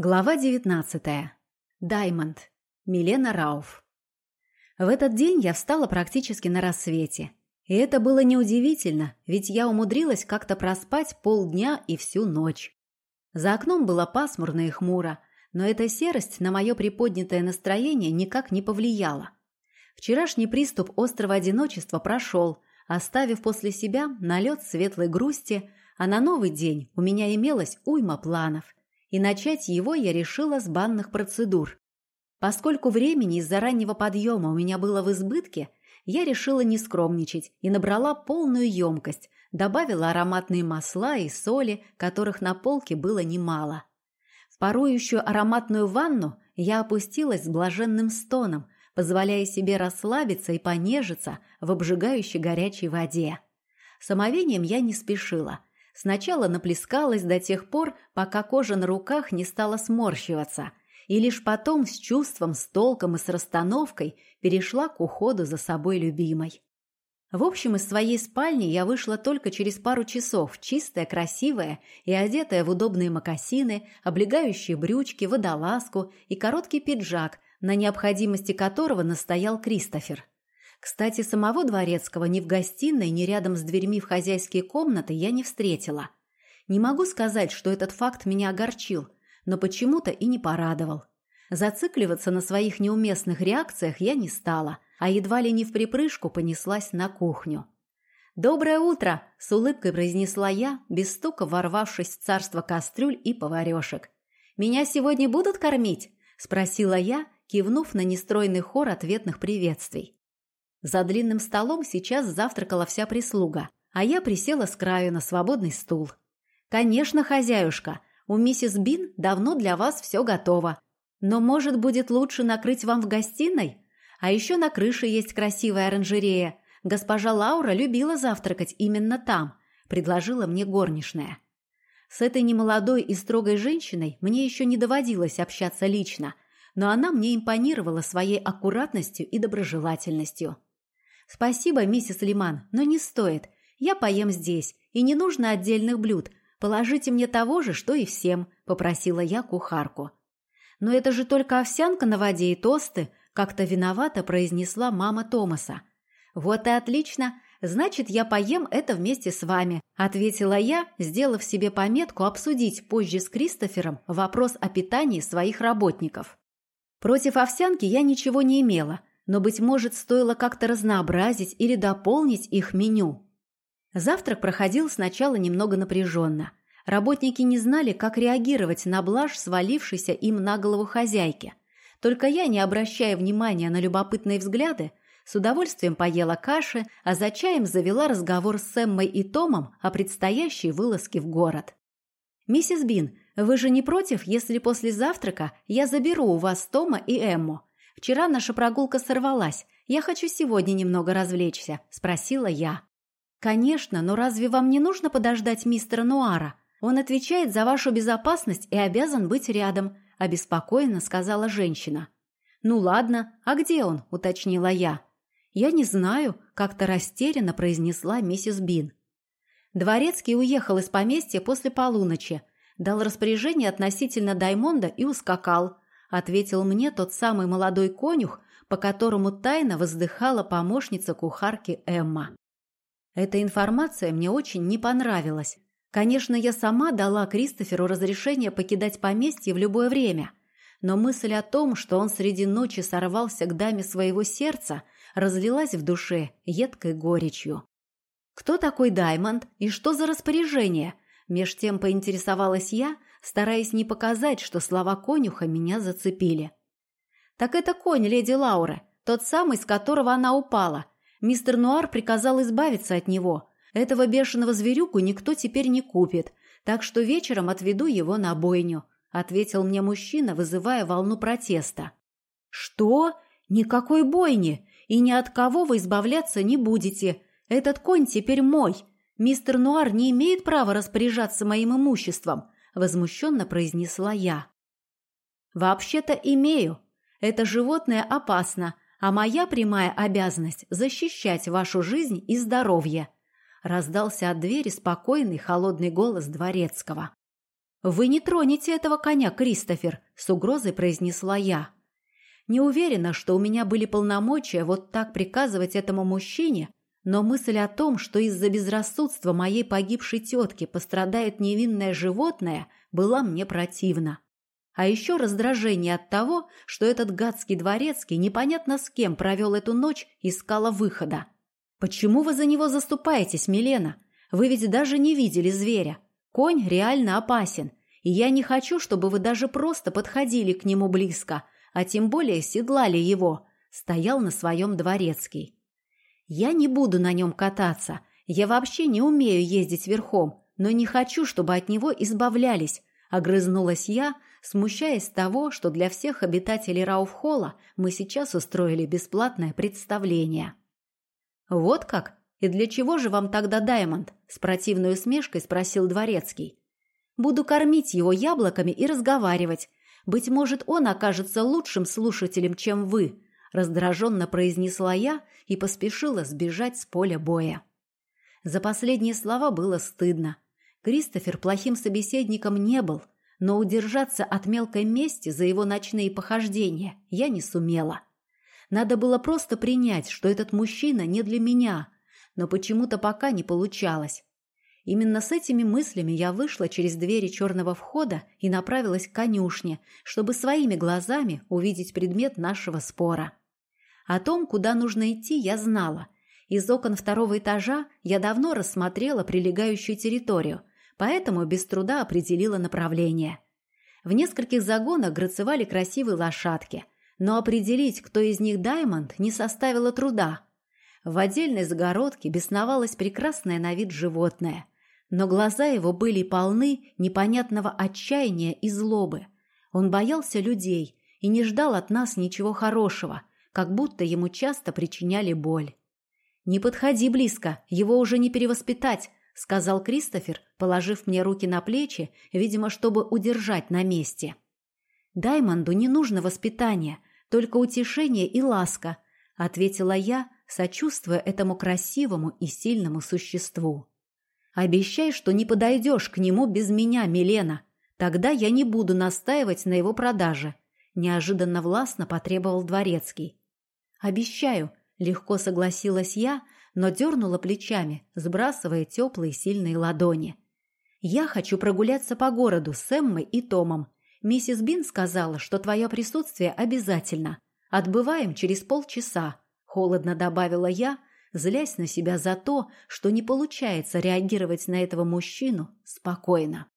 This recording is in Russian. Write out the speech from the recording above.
Глава 19. Даймонд. Милена Рауф. В этот день я встала практически на рассвете. И это было неудивительно, ведь я умудрилась как-то проспать полдня и всю ночь. За окном было пасмурно и хмуро, но эта серость на мое приподнятое настроение никак не повлияла. Вчерашний приступ острого одиночества прошел, оставив после себя налет светлой грусти, а на новый день у меня имелось уйма планов – и начать его я решила с банных процедур. Поскольку времени из-за раннего подъема у меня было в избытке, я решила не скромничать и набрала полную емкость, добавила ароматные масла и соли, которых на полке было немало. В парующую ароматную ванну я опустилась с блаженным стоном, позволяя себе расслабиться и понежиться в обжигающей горячей воде. Самовением я не спешила – Сначала наплескалась до тех пор, пока кожа на руках не стала сморщиваться, и лишь потом с чувством, с толком и с расстановкой перешла к уходу за собой любимой. В общем, из своей спальни я вышла только через пару часов, чистая, красивая и одетая в удобные мокасины, облегающие брючки, водолазку и короткий пиджак, на необходимости которого настоял Кристофер. Кстати, самого Дворецкого ни в гостиной, ни рядом с дверьми в хозяйские комнаты я не встретила. Не могу сказать, что этот факт меня огорчил, но почему-то и не порадовал. Зацикливаться на своих неуместных реакциях я не стала, а едва ли не в припрыжку понеслась на кухню. «Доброе утро!» – с улыбкой произнесла я, без стука ворвавшись в царство кастрюль и поварешек. «Меня сегодня будут кормить?» – спросила я, кивнув на нестройный хор ответных приветствий. За длинным столом сейчас завтракала вся прислуга, а я присела с краю на свободный стул. «Конечно, хозяюшка, у миссис Бин давно для вас все готово. Но, может, будет лучше накрыть вам в гостиной? А еще на крыше есть красивая оранжерея. Госпожа Лаура любила завтракать именно там», – предложила мне горничная. С этой немолодой и строгой женщиной мне еще не доводилось общаться лично, но она мне импонировала своей аккуратностью и доброжелательностью. «Спасибо, миссис Лиман, но не стоит. Я поем здесь, и не нужно отдельных блюд. Положите мне того же, что и всем», – попросила я кухарку. «Но это же только овсянка на воде и тосты», – как-то виновато произнесла мама Томаса. «Вот и отлично. Значит, я поем это вместе с вами», – ответила я, сделав себе пометку обсудить позже с Кристофером вопрос о питании своих работников. Против овсянки я ничего не имела – но, быть может, стоило как-то разнообразить или дополнить их меню. Завтрак проходил сначала немного напряженно. Работники не знали, как реагировать на блажь, свалившейся им на голову хозяйки. Только я, не обращая внимания на любопытные взгляды, с удовольствием поела каши, а за чаем завела разговор с Эммой и Томом о предстоящей вылазке в город. «Миссис Бин, вы же не против, если после завтрака я заберу у вас Тома и Эмму? Вчера наша прогулка сорвалась. Я хочу сегодня немного развлечься», – спросила я. «Конечно, но разве вам не нужно подождать мистера Нуара? Он отвечает за вашу безопасность и обязан быть рядом», – обеспокоенно сказала женщина. «Ну ладно, а где он?» – уточнила я. «Я не знаю», – как-то растерянно произнесла миссис Бин. Дворецкий уехал из поместья после полуночи, дал распоряжение относительно Даймонда и ускакал – ответил мне тот самый молодой конюх, по которому тайно воздыхала помощница кухарки Эмма. Эта информация мне очень не понравилась. Конечно, я сама дала Кристоферу разрешение покидать поместье в любое время, но мысль о том, что он среди ночи сорвался к даме своего сердца, разлилась в душе едкой горечью. «Кто такой Даймонд и что за распоряжение?» Меж тем поинтересовалась я, стараясь не показать, что слова конюха меня зацепили. «Так это конь леди Лауры, тот самый, с которого она упала. Мистер Нуар приказал избавиться от него. Этого бешеного зверюку никто теперь не купит, так что вечером отведу его на бойню», ответил мне мужчина, вызывая волну протеста. «Что? Никакой бойни! И ни от кого вы избавляться не будете. Этот конь теперь мой. Мистер Нуар не имеет права распоряжаться моим имуществом возмущенно произнесла я. «Вообще-то имею. Это животное опасно, а моя прямая обязанность – защищать вашу жизнь и здоровье», – раздался от двери спокойный холодный голос дворецкого. «Вы не тронете этого коня, Кристофер», — с угрозой произнесла я. Не уверена, что у меня были полномочия вот так приказывать этому мужчине, но мысль о том, что из-за безрассудства моей погибшей тетки пострадает невинное животное, была мне противна. А еще раздражение от того, что этот гадский дворецкий непонятно с кем провел эту ночь, искала выхода. «Почему вы за него заступаетесь, Милена? Вы ведь даже не видели зверя. Конь реально опасен, и я не хочу, чтобы вы даже просто подходили к нему близко, а тем более седлали его», — стоял на своем дворецкий. «Я не буду на нем кататься. Я вообще не умею ездить верхом, но не хочу, чтобы от него избавлялись», — огрызнулась я, — смущаясь того, что для всех обитателей Рауфхолла мы сейчас устроили бесплатное представление. «Вот как? И для чего же вам тогда Даймонд?» – с противной усмешкой спросил Дворецкий. «Буду кормить его яблоками и разговаривать. Быть может, он окажется лучшим слушателем, чем вы», – раздраженно произнесла я и поспешила сбежать с поля боя. За последние слова было стыдно. Кристофер плохим собеседником не был – но удержаться от мелкой мести за его ночные похождения я не сумела. Надо было просто принять, что этот мужчина не для меня, но почему-то пока не получалось. Именно с этими мыслями я вышла через двери черного входа и направилась к конюшне, чтобы своими глазами увидеть предмет нашего спора. О том, куда нужно идти, я знала. Из окон второго этажа я давно рассмотрела прилегающую территорию, поэтому без труда определила направление. В нескольких загонах грацевали красивые лошадки, но определить, кто из них Даймонд, не составило труда. В отдельной загородке бесновалось прекрасное на вид животное, но глаза его были полны непонятного отчаяния и злобы. Он боялся людей и не ждал от нас ничего хорошего, как будто ему часто причиняли боль. «Не подходи близко, его уже не перевоспитать», — сказал Кристофер, положив мне руки на плечи, видимо, чтобы удержать на месте. «Даймонду не нужно воспитание, только утешение и ласка», — ответила я, сочувствуя этому красивому и сильному существу. «Обещай, что не подойдешь к нему без меня, Милена. Тогда я не буду настаивать на его продаже», — неожиданно властно потребовал Дворецкий. «Обещаю», — легко согласилась я, — но дернула плечами, сбрасывая теплые сильные ладони. «Я хочу прогуляться по городу с Эммой и Томом. Миссис Бин сказала, что твое присутствие обязательно. Отбываем через полчаса», — холодно добавила я, злясь на себя за то, что не получается реагировать на этого мужчину спокойно.